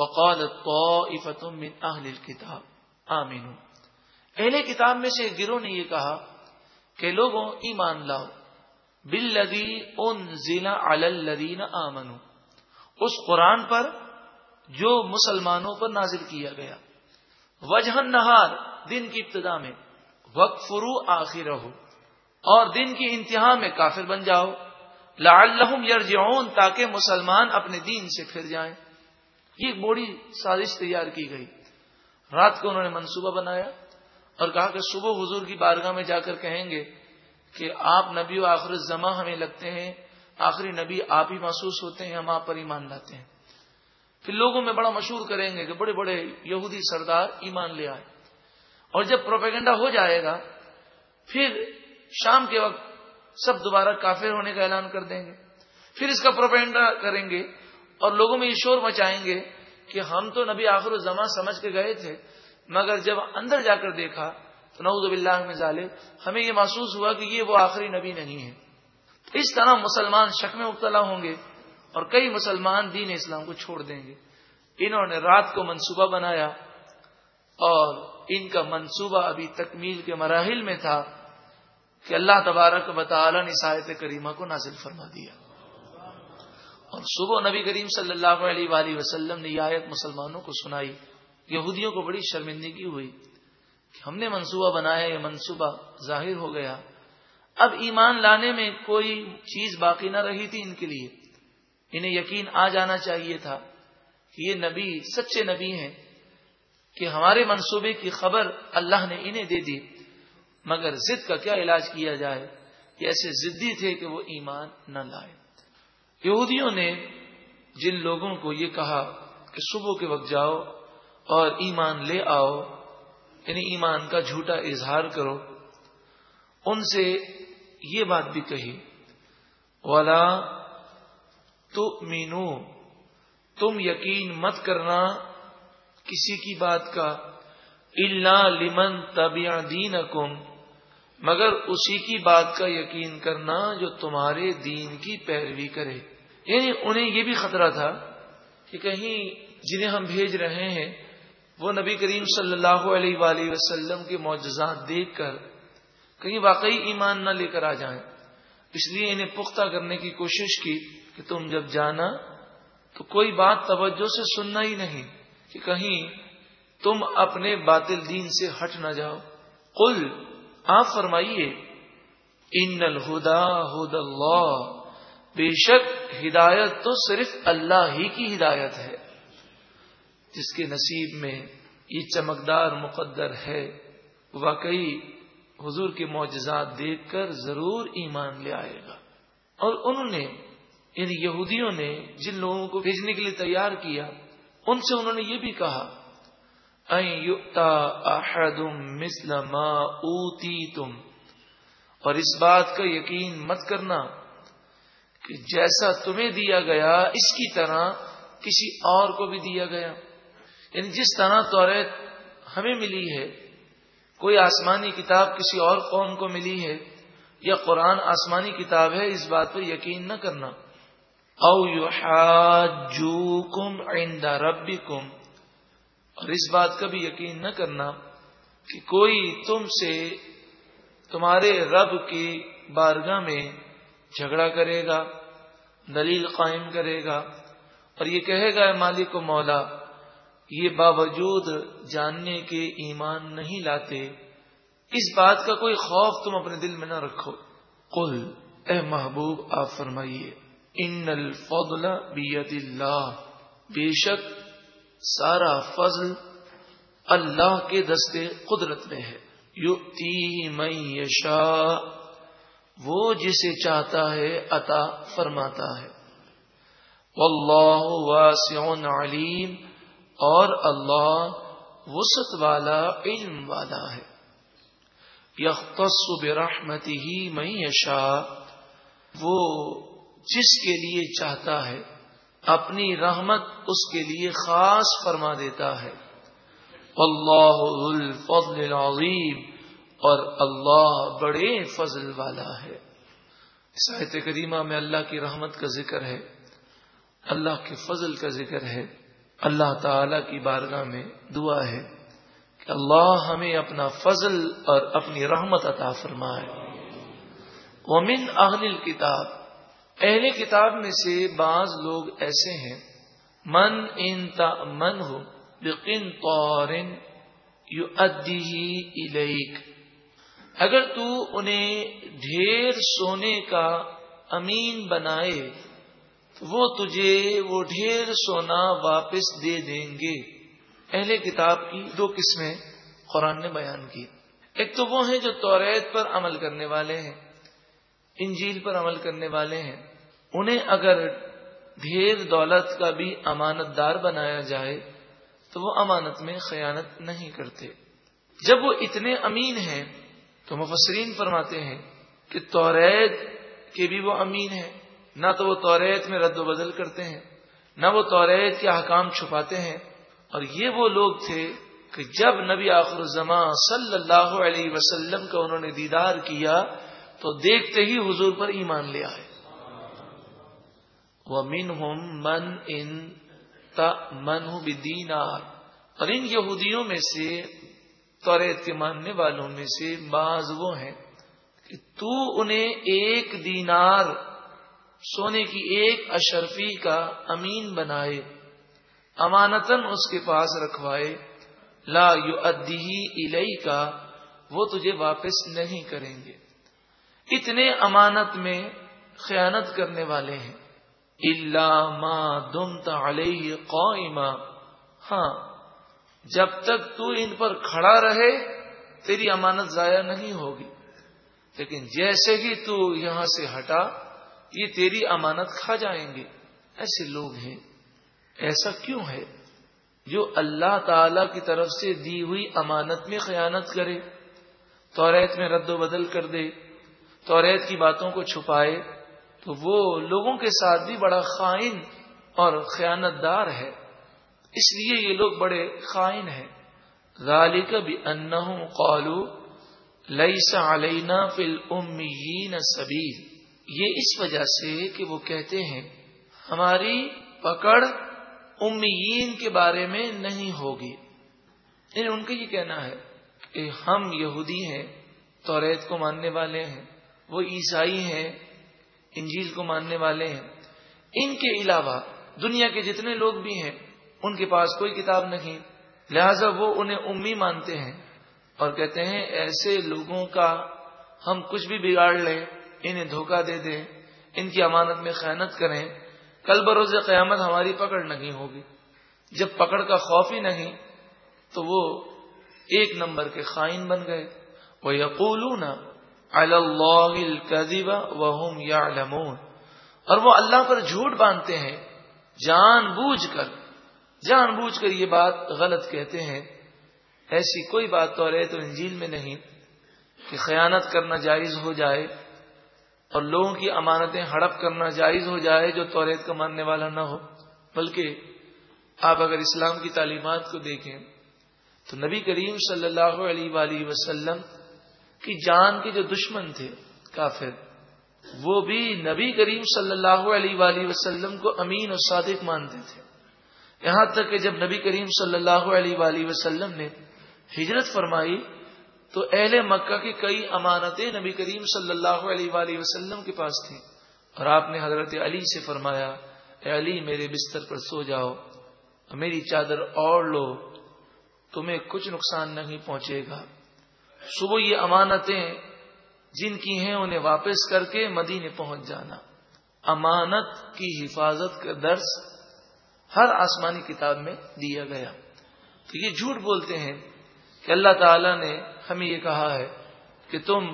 وقال من اہل کتاب آمین اہل کتاب میں سے گروہ نے یہ کہا کہ لوگوں، ایمان لاؤ. بل لدی ان ضلع الدین اس قرآن پر جو مسلمانوں پر نازل کیا گیا. وجہ نہار دن کی ابتدا میں. وقت فرو آخر رہو اور دن کی انتہا میں کافر بن جاؤ. لعلہم یرجعون، تاکہ مسلمان اپنے دین سے پھر جائیں. یہ ایک بڑی سازش تیار کی گئی۔ رات کو انہوں نے منصوبہ بنایا اور کہا کہ صبح حضور کی بارگاہ میں جا کر کہیں گے کہ آپ نبی و آخر زماں ہمیں لگتے ہیں، آخری نبی آپ ہی محسوس ہوتے ہیں، ہم آپ پر ایمان لاتے ہیں۔ پھر لوگوں میں بڑا مشہور کریں گے کہ بڑے بڑے یہودی سردار ایمان لے آئے۔ اور جب پروپیگنڈا ہو جائے گا، پھر شام کے وقت سب دوبارہ کافر ہونے کا اعلان کر دیں گے۔ پھر اس کا پروپیگنڈا کریں گے اور لوگوں میں یہ شور مچائیں گے کہ ہم تو نبی آخر الزما سمجھ کے گئے تھے، مگر جب اندر جا کر دیکھا تو نعوذ باللہ میں ظالم ہمیں یہ محسوس ہوا کہ یہ وہ آخری نبی نہیں ہے۔ اس طرح مسلمان شک میں مبتلا ہوں گے اور کئی مسلمان دین اسلام کو چھوڑ دیں گے۔ انہوں نے رات کو منصوبہ بنایا اور ان کا منصوبہ ابھی تکمیل کے مراحل میں تھا کہ اللہ تبارک و تعالی نے سایت کریمہ کو نازل فرما دیا۔ اور صبح نبی کریم صلی اللہ علیہ وآلہ وسلم نے یہ آیت مسلمانوں کو سنائی، یہودیوں کو بڑی شرمندگی ہوئی کہ ہم نے منصوبہ بنایا، یہ منصوبہ ظاہر ہو گیا۔ اب ایمان لانے میں کوئی چیز باقی نہ رہی تھی ان کے لیے۔ انہیں یقین آ جانا چاہیے تھا کہ یہ نبی، سچے نبی ہیں کہ ہمارے منصوبے کی خبر اللہ نے انہیں دے دی۔ مگر ضد کا کیا علاج کیا جائے کہ ایسے ضدی تھے کہ وہ ایمان نہ لائے۔ یہودیوں نے جن لوگوں کو یہ کہا کہ صبح کے وقت جاؤ اور ایمان لے آؤ یعنی ایمان کا جھوٹا اظہار کرو، ان سے یہ بات بھی کہی والا تو مینو تم یقین مت کرنا کسی کی بات کا اللہ لمن طبیع دین مگر اسی کی بات کا یقین کرنا جو تمہارے دین کی پیروی کرے۔ یعنی انہیں یہ بھی خطرہ تھا کہ کہیں جنہیں ہم بھیج رہے ہیں، وہ نبی کریم صلی اللہ علیہ وآلہ وسلم کے معجزات دیکھ کر کہیں واقعی ایمان نہ لے کر آ جائیں۔ اس لیے انہیں پختہ کرنے کی کوشش کی کہ تم جب جانا تو کوئی بات توجہ سے سننا ہی نہیں کہ کہیں تم اپنے باطل دین سے ہٹ نہ جاؤ۔ قل آپ فرمائیے، ان الہدا ہد اللہ. بے شک ہدایت تو صرف اللہ ہی کی ہدایت ہے، جس کے نصیب میں یہ چمکدار مقدر ہے۔ واقعی حضور کے معجزات دیکھ کر ضرور ایمان لے آئے گا۔ اور انہوں نے یعنی یہودیوں نے، جن لوگوں کو بھیجنے کے لیے تیار کیا، ان سے انہوں نے یہ بھی کہا مسلم اوتی تم اور اس بات کا یقین مت کرنا کہ جیسا تمہیں دیا گیا، اس کی طرح کسی اور کو بھی دیا گیا۔ یعنی جس طرح توریت ہمیں ملی ہے، کوئی آسمانی کتاب کسی اور قوم کو ملی ہے، یا قرآن آسمانی کتاب ہے، اس بات پر یقین نہ کرنا۔ او یو کم آئندہ ربی کم اور اس بات کا بھی یقین نہ کرنا کہ کوئی تم سے تمہارے رب کی بارگاہ میں جھگڑا کرے گا، دلیل قائم کرے گا اور یہ کہے گا مالک و مولا، یہ باوجود جاننے کے ایمان نہیں لاتے، اس بات کا کوئی خوف تم اپنے دل میں نہ رکھو۔ قل، اے محبوب، آپ فرمائیے، ان الفضل بیت اللہ، بے شک سارا فضل اللہ کے دستے قدرت میں ہے۔ یو میں یشا وہ جسے چاہتا ہے، عطا فرماتا ہے۔ واللہ واسع علیم، اور اللہ وسط والا، علم والا ہے۔ یختص برحمتی ہی میں یشا وہ جس کے لیے چاہتا ہے اپنی رحمت اس کے لیے خاص فرما دیتا ہے۔ اللہ الفضل العظیم اور اللہ بڑے فضل والا ہے۔ ساحت کریمہ میں اللہ کی رحمت کا ذکر ہے، اللہ کے فضل کا ذکر ہے۔ اللہ تعالی کی بارگاہ میں دعا ہے کہ اللہ ہمیں اپنا فضل اور اپنی رحمت عطا فرمائے۔ ومن اہل کتاب اہل کتاب میں سے بعض لوگ ایسے ہیں، من ان من ہو بقن طورن یو ادی اگر تو انہیں ڈھیر سونے کا امین بنائے تو وہ تجھے وہ ڈھیر سونا واپس دے دیں گے۔ اہل کتاب کی دو قسمیں قرآن نے بیان کی۔ ایک تو وہ ہیں جو توریت پر عمل کرنے والے ہیں، انجیل پر عمل کرنے والے ہیں۔ انہیں اگر ڈھیر دولت کا بھی امانت دار بنایا جائے تو وہ امانت میں خیانت نہیں کرتے۔ جب وہ اتنے امین ہیں تو مفسرین فرماتے ہیں کہ توریت کے بھی وہ امین ہیں۔ نہ تو وہ توریت میں رد و بدل کرتے ہیں، نہ وہ توریت کے احکام چھپاتے ہیں۔ اور یہ وہ لوگ تھے کہ جب نبی آخر الزما صلی اللہ علیہ وسلم کا انہوں نے دیدار کیا تو دیکھتے ہی حضور پر ایمان لے آئے۔ وہ من ہوں من ان من ہوں اور ان یہودیوں میں سے توریت کے ماننے والوں میں سے بعض وہ ہیں کہ تو انہیں ایک دینار سونے کی ایک اشرفی کا امین بنائے امانتن اس کے پاس رکھوائے، لا یو ادی کا وہ تجھے واپس نہیں کریں گے۔ اتنے امانت میں خیانت کرنے والے ہیں۔ ما دم علیہ قائما۔ ہاں جب تک تو ان پر کھڑا رہے، تیری امانت ضائع نہیں ہوگی۔ لیکن جیسے ہی تو یہاں سے ہٹا، یہ تیری امانت کھا جائیں گے۔ ایسے لوگ ہیں۔ ایسا کیوں ہے؟ جو اللہ تعالی کی طرف سے دی ہوئی امانت میں خیانت کرے، توریت میں رد و بدل کر دے، توریت کی باتوں کو چھپائے۔ تو وہ لوگوں کے ساتھ بھی بڑا خائن اور خیانت دار ہے۔ اس لیے یہ لوگ بڑے خائن ہیں۔ غالق بھی ان قالو لئیسا علینا فل امین سبیر یہ اس وجہ سے کہ وہ کہتے ہیں، ہماری پکڑ امیین کے بارے میں نہیں ہوگی۔ یعنی ان کا یہ کہنا ہے کہ ہم یہودی ہیں، توریت کو ماننے والے ہیں، وہ عیسائی ہیں انجیل کو ماننے والے ہیں۔ ان کے علاوہ دنیا کے جتنے لوگ بھی ہیں، ان کے پاس کوئی کتاب نہیں۔ لہذا وہ انہیں امی مانتے ہیں اور کہتے ہیں، ایسے لوگوں کا ہم کچھ بھی بگاڑ لیں، انہیں دھوکہ دے دیں، ان کی امانت میں خیانت کریں۔ کل بروز قیامت ہماری پکڑ نہیں ہوگی۔ جب پکڑ کا خوف ہی نہیں، تو وہ ایک نمبر کے خائن بن گئے۔ وہ یقول یا اور وہ اللہ پر جھوٹ باندھتے ہیں، جان بوجھ کر۔ جان بوجھ کر یہ بات غلط کہتے ہیں۔ ایسی کوئی بات تو رہے تو انجیل میں نہیں کہ خیانت کرنا جائز ہو جائے اور لوگوں کی امانتیں ہڑپ کرنا جائز ہو جائے جو توریت کا ماننے والا نہ ہو۔ بلکہ آپ اگر اسلام کی تعلیمات کو دیکھیں تو نبی کریم صلی اللہ علیہ وآلہ وسلم کی جان کے جو دشمن تھے، کافر، وہ بھی نبی کریم صلی اللہ علیہ وآلہ وسلم کو امین اور صادق مانتے تھے۔ یہاں تک کہ جب نبی کریم صلی اللہ علیہ وآلہ وسلم نے ہجرت فرمائی، تو اہل مکہ کی کئی امانتیں نبی کریم صلی اللہ علیہ وآلہ وسلم کے پاس تھیں۔ اور آپ نے حضرت علی سے فرمایا، اے علی، میرے بستر پر سو جاؤ، میری چادر اور لو، تمہیں کچھ نقصان نہیں پہنچے گا۔ صبح یہ امانتیں جن کی ہیں انہیں واپس کر کے مدینے پہنچ جانا۔ امانت کی حفاظت کا درس ہر آسمانی کتاب میں دیا گیا۔ تو یہ جھوٹ بولتے ہیں کہ اللہ تعالی نے ہمیں یہ کہا ہے کہ تم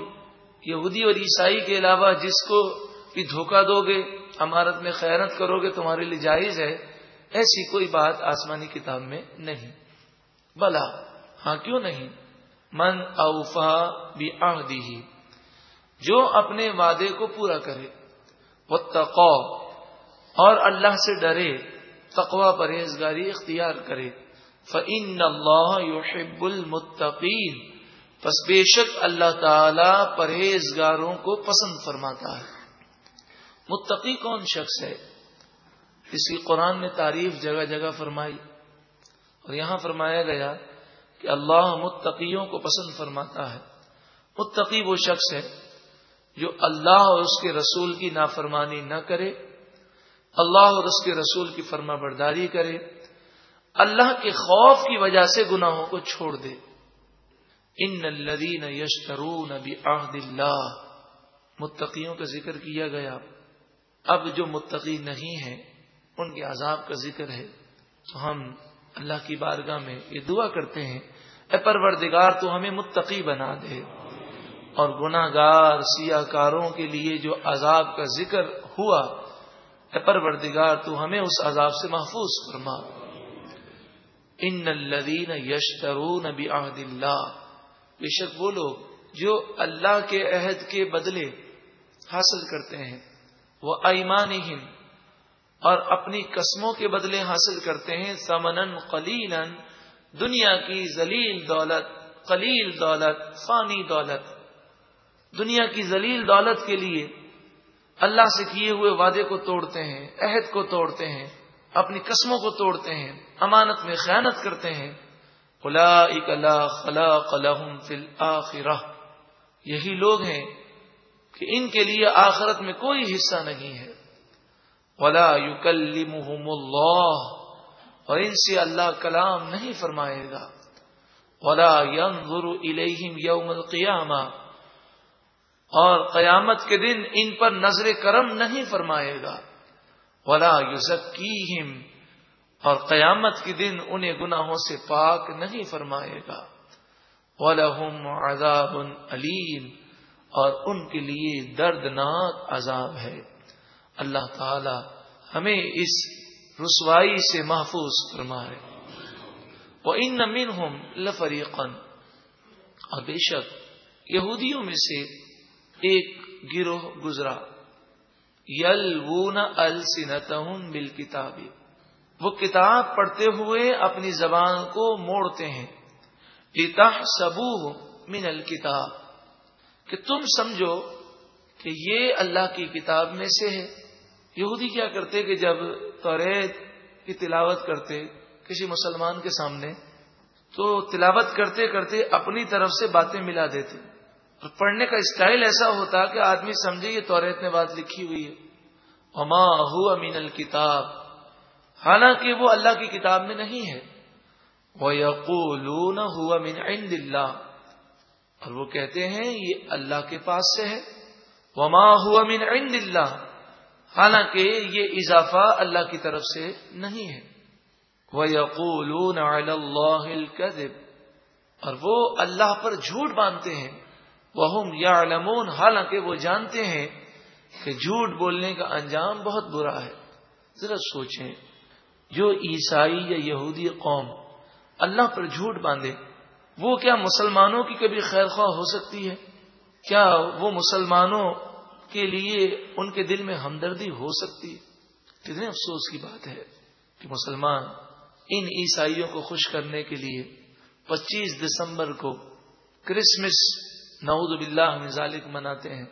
یہودی اور عیسائی کے علاوہ جس کو بھی دھوکہ دو گے امارت میں خیرت کرو گے تمہارے لیے جائز ہے، ایسی کوئی بات آسمانی کتاب میں نہیں۔ بلا ہاں کیوں نہیں؟ من اوفا بھی ہی جو اپنے وعدے کو پورا کرے وہ تقو اور اللہ سے ڈرے تقوا پرہیزگاری اختیار کرے فعن اللہ یحب المتقین پس بے شک اللہ تعالی پرہیزگاروں کو پسند فرماتا ہے۔ متقی کون شخص ہے؟ اس کی قرآن نے تعریف جگہ جگہ فرمائی، اور یہاں فرمایا گیا کہ اللہ متقیوں کو پسند فرماتا ہے۔ متقی وہ شخص ہے جو اللہ اور اس کے رسول کی نافرمانی نہ کرے، اللہ اور اس کے رسول کی فرما برداری کرے، اللہ کے خوف کی وجہ سے گناہوں کو چھوڑ دے۔ ان الدین یشترون بعہد اللہ۔ متقیوں کا ذکر کیا گیا۔ اب جو متقی نہیں ہیں، ان کے عذاب کا ذکر ہے۔ تو ہم اللہ کی بارگاہ میں یہ دعا کرتے ہیں، اے پروردگار تو ہمیں متقی بنا دے۔ اور گناگار سیاہ کاروں کے لیے جو عذاب کا ذکر ہوا، اے پروردگار تو ہمیں اس عذاب سے محفوظ فرما۔ ان الدین یشترون بعہد اللہ۔ بے شک وہ لوگ جو اللہ کے عہد کے بدلے حاصل کرتے ہیں۔ وہ ایمان ہند اور اپنی قسموں کے بدلے حاصل کرتے ہیں۔ سمن قلیل دنیا کی ذلیل دولت، قلیل دولت، فانی دولت۔ دنیا کی ذلیل دولت کے لیے اللہ سے کیے ہوئے وعدے کو توڑتے ہیں، عہد کو توڑتے ہیں، اپنی قسموں کو توڑتے ہیں، امانت میں خیانت کرتے ہیں۔ یہی لوگ ہیں کہ ان کے لیے آخرت میں کوئی حصہ نہیں ہے۔ ولا يكلمهم اللہ اور ان سے اللہ کلام نہیں فرمائے گا۔ ولا ينظر اليهم يوم القيامه اور قیامت کے دن ان پر نظر کرم نہیں فرمائے گا۔ ولا یوزکیہم اور قیامت کے دن انہیں گناہوں سے پاک نہیں فرمائے گا۔ وَلَهُمْ عَذَابٌ علیم اور ان کے لیے دردناک عذاب ہے۔ اللہ تعالی ہمیں اس رسوائی سے محفوظ فرمائے۔ وہ ان نمین ہوں لفریقن اور بے شک یہودیوں میں سے ایک گروہ گزرا۔ یل وون بال کتابی وہ کتاب پڑھتے ہوئے اپنی زبان کو موڑتے ہیں۔ سبو من الکتاب کہ تم سمجھو کہ یہ اللہ کی کتاب میں سے ہے۔ یہودی کیا کرتے کہ جب توریت کی تلاوت کرتے کسی مسلمان کے سامنے، تو تلاوت کرتے کرتے اپنی طرف سے باتیں ملا دیتے۔ اور پڑھنے کا اسٹائل ایسا ہوتا کہ آدمی سمجھے یہ توریت میں بات لکھی ہوئی ہے۔ اما ہو امین الکتاب۔ حالانکہ وہ اللہ کی کتاب میں نہیں ہے۔ وہ یقول ہوا من عند اللہ اور وہ کہتے ہیں، یہ اللہ کے پاس سے ہے۔ وما ہوا من عند اللہ حالانکہ یہ اضافہ اللہ کی طرف سے نہیں ہے۔ وہ یقول اللہ اور وہ اللہ پر جھوٹ باندھتے ہیں۔ وہ یا حالانکہ وہ جانتے ہیں کہ جھوٹ بولنے کا انجام بہت برا ہے۔ ذرا سوچیں۔ جو عیسائی یا یہودی قوم اللہ پر جھوٹ باندھے، وہ کیا مسلمانوں کی کبھی خیر خواہ ہو سکتی ہے؟ کیا وہ مسلمانوں کے لیے ان کے دل میں ہمدردی ہو سکتی کتنے افسوس کی بات ہے کہ مسلمان ان عیسائیوں کو خوش کرنے کے لیے پچیس دسمبر کو کرسمس، نعوذ باللہ ذالک مناتے ہیں۔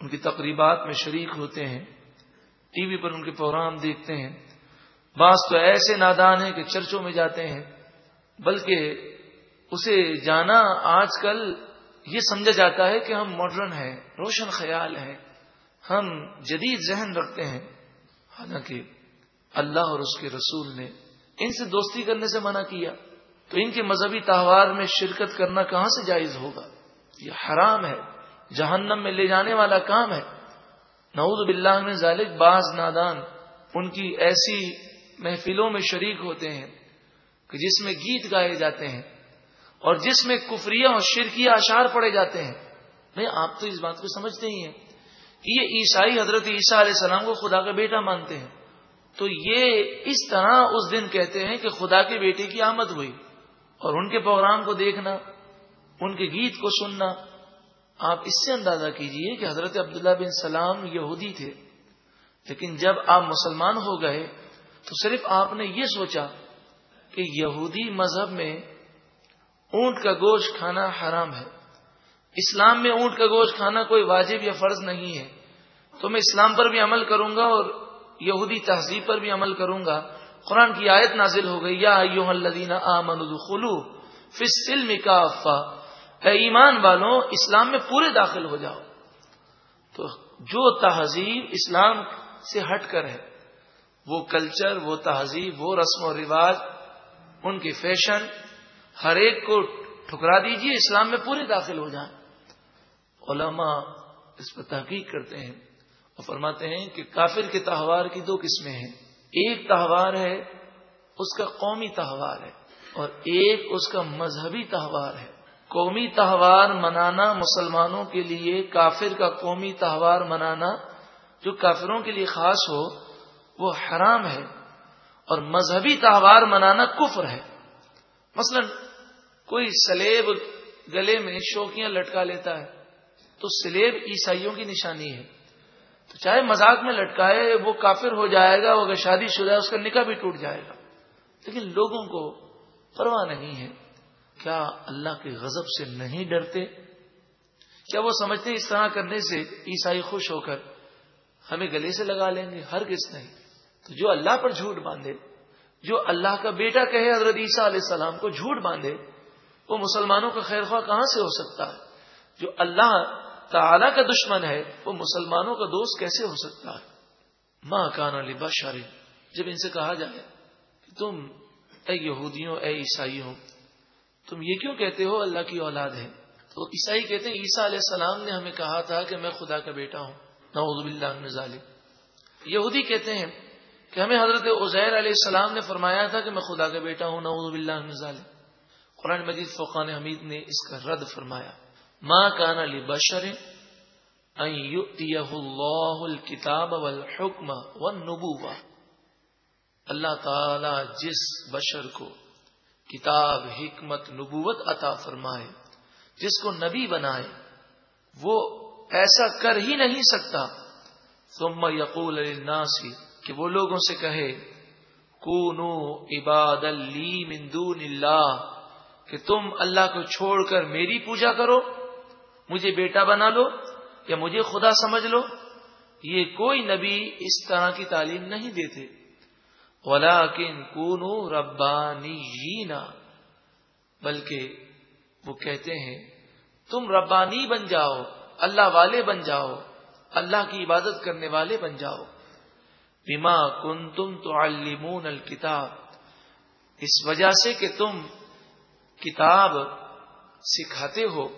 ان کی تقریبات میں شریک ہوتے ہیں۔ ٹی وی پر ان کے پروگرام دیکھتے ہیں۔ بعض تو ایسے نادان ہیں کہ چرچوں میں جاتے ہیں، بلکہ اسے جانا آج کل یہ سمجھا جاتا ہے کہ ہم ماڈرن ہیں، روشن خیال ہیں، ہم جدید ذہن رکھتے ہیں۔ حالانکہ اللہ اور اس کے رسول نے ان سے دوستی کرنے سے منع کیا۔ تو ان کے مذہبی تہوار میں شرکت کرنا کہاں سے جائز ہوگا؟ یہ حرام ہے۔ جہنم میں لے جانے والا کام ہے۔ نعوذ باللہ میں ذالک بعض نادان ان کی ایسی محفلوں میں شریک ہوتے ہیں کہ جس میں گیت گائے جاتے ہیں۔ اور جس میں کفریہ اور شرکیہ اشار پڑے جاتے ہیں۔ نہیں، آپ تو اس بات کو سمجھتے ہی ہیں کہ یہ عیسائی حضرت عیسیٰ علیہ السلام کو خدا کا بیٹا مانتے ہیں۔ تو یہ اس طرح اس دن کہتے ہیں کہ خدا کے بیٹے کی آمد ہوئی اور ان کے پروگرام کو دیکھنا، ان کے گیت کو سننا۔ آپ اس سے اندازہ کیجیے کہ حضرت عبداللہ بن سلام یہودی تھے۔ لیکن جب آپ مسلمان ہو گئے تو صرف آپ نے یہ سوچا کہ یہودی مذہب میں اونٹ کا گوشت کھانا حرام ہے۔ اسلام میں اونٹ کا گوشت کھانا کوئی واجب یا فرض نہیں ہے۔ تو میں اسلام پر بھی عمل کروں گا اور یہودی تہذیب پر بھی عمل کروں گا۔ قرآن کی آیت نازل ہو گئی، یا الذین آمنوا خلو فلم کا اے ایمان والوں اسلام میں پورے داخل ہو جاؤ۔ تو جو تہذیب اسلام سے ہٹ کر ہے، وہ کلچر، وہ تہذیب، وہ رسم و رواج، ان کے فیشن ہر ایک کو ٹھکرا دیجیے، اسلام میں پورے داخل ہو جائیں۔ علماء اس پر تحقیق کرتے ہیں اور فرماتے ہیں کہ کافر کے تہوار کی دو قسمیں ہیں۔ ایک تہوار ہے، اس کا قومی تہوار ہے، اور ایک اس کا مذہبی تہوار ہے۔ قومی تہوار منانا مسلمانوں کے لیے کافر کا قومی تہوار منانا جو کافروں کے لیے خاص ہو، وہ حرام ہے۔ اور مذہبی تہوار منانا کفر ہے۔ مثلا کوئی سلیب گلے میں شوکیاں لٹکا لیتا ہے، تو سلیب عیسائیوں کی نشانی ہے۔ تو چاہے مذاق میں لٹکائے، وہ کافر ہو جائے گا اگر شادی شدہ ہے، اس کا نکاح بھی ٹوٹ جائے گا۔ لیکن لوگوں کو پرواہ نہیں ہے، کیا اللہ کے غضب سے نہیں ڈرتے؟ کیا وہ سمجھتے اس طرح کرنے سے عیسائی خوش ہو کر ہمیں گلے سے لگا لیں گے؟ ہر کس نہیں۔ تو جو اللہ پر جھوٹ باندھے، جو اللہ کا بیٹا کہے، حضرت عیسیٰ علیہ السلام کو جھوٹ باندھے وہ مسلمانوں کا خیر خواہ کہاں سے ہو سکتا ہے؟ جو اللہ تعالی کا دشمن ہے، وہ مسلمانوں کا دوست کیسے ہو سکتا ہے؟ ماں کان علی بشاری جب ان سے کہا جائے کہ تم اے یہودیوں، اے عیسائیوں، تم یہ کیوں کہتے ہو اللہ کی اولاد ہے؟ تو عیسائی کہتے ہیں، عیسیٰ علیہ السلام نے ہمیں کہا تھا کہ میں خدا کا بیٹا ہوں۔ نعوذ باللہ من ظالم یہودی کہتے ہیں کہ ہمیں حضرت عزیر علیہ السلام نے فرمایا تھا کہ میں خدا کا بیٹا ہوں، نعوذ باللہ من ظالم قرآن مجید فقان حمید نے اس کا رد فرمایا ماں کان علی بشر اللہ الکتاب والحکم والنبوہ. اللہ تعالی جس بشر کو کتاب، حکمت، نبوت عطا فرمائے، جس کو نبی بنائے، وہ ایسا کر ہی نہیں سکتا۔ ثم یقول للناس کہ وہ لوگوں سے کہے، کونو عباد لی من دون اللہ کہ تم اللہ کو چھوڑ کر میری پوجا کرو، مجھے بیٹا بنا لو یا مجھے خدا سمجھ لو، یہ کوئی نبی اس طرح کی تعلیم نہیں دیتے۔ ولاکن کونو ربانی بلکہ وہ کہتے ہیں، تم ربانی بن جاؤ، اللہ والے بن جاؤ، اللہ کی عبادت کرنے والے بن جاؤ۔ بیما کن تم تو الکتاب، اس وجہ سے کہ تم کتاب سکھاتے ہو۔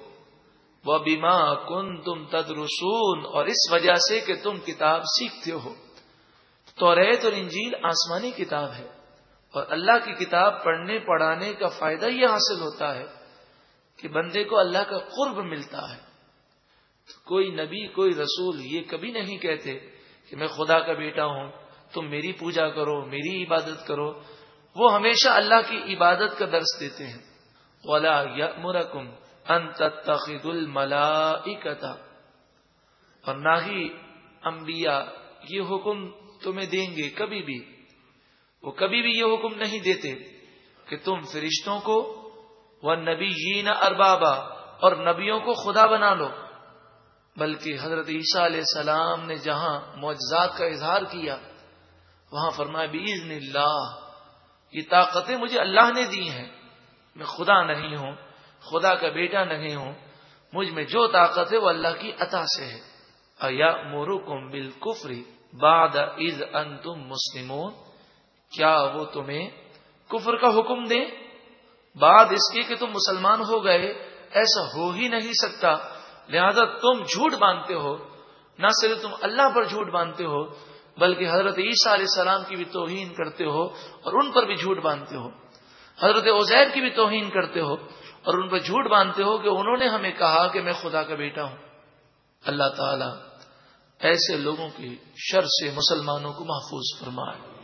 وہ بیما کن تم تدرسون اور اس وجہ سے کہ تم کتاب سیکھتے ہو۔ تو ریت اور انجیل آسمانی کتاب ہے اور اللہ کی کتاب پڑھنے پڑھانے کا فائدہ یہ حاصل ہوتا ہے کہ بندے کو اللہ کا قرب ملتا ہے۔ کوئی نبی، کوئی رسول یہ کبھی نہیں کہتے کہ میں خدا کا بیٹا ہوں، تم میری پوجا کرو، میری عبادت کرو۔ وہ ہمیشہ اللہ کی عبادت کا درس دیتے ہیں۔ ولا مرکم انتخد الملا اور نہ ہی انبیاء یہ حکم تمہیں دیں گے کبھی بھی. وہ کبھی بھی یہ حکم نہیں دیتے کہ تم فرشتوں کو وہ نبی جین اربابا اور نبیوں کو خدا بنا لو. بلکہ حضرت عیسیٰ علیہ السلام نے جہاں معجزات کا اظہار کیا، وہاں فرمایا بھی اللہ، یہ طاقتیں مجھے اللہ نے دی ہیں۔ میں خدا نہیں ہوں، خدا کا بیٹا نہیں ہوں، مجھ میں جو طاقت ہے وہ اللہ کی عطا سے ہے۔ ایا مورو کم بال کفری باد از ان تم مسلمون، کیا وہ تمہیں کفر کا حکم دیں؟ بعد اس کے کہ تم مسلمان ہو گئے، ایسا ہو ہی نہیں سکتا۔ لہذا تم جھوٹ باندھتے ہو، نہ صرف تم اللہ پر جھوٹ باندھتے ہو، بلکہ حضرت عیسیٰ علیہ السلام کی بھی توہین کرتے ہو اور ان پر بھی جھوٹ باندھتے ہو۔ حضرت عزیر کی بھی توہین کرتے ہو اور ان پر جھوٹ باندھتے ہو کہ انہوں نے ہمیں کہا کہ میں خدا کا بیٹا ہوں۔ اللہ تعالی ایسے لوگوں کی شر سے مسلمانوں کو محفوظ فرمائے۔